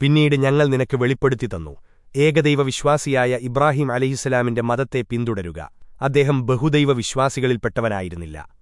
പിന്നീട് ഞങ്ങൾ നിനക്ക് വെളിപ്പെടുത്തി തന്നു. ഏകദൈവ വിശ്വാസിയായ ഇബ്രാഹിം അലഹിസ്സലാമിന്റെ മതത്തെ പിന്തുടരുക. അദ്ദേഹം ബഹുദൈവ വിശ്വാസികളിൽപ്പെട്ടവനായിരുന്നില്ല